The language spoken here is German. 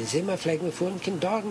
Dann sind wir vielleicht, mit fahren keinen Tag.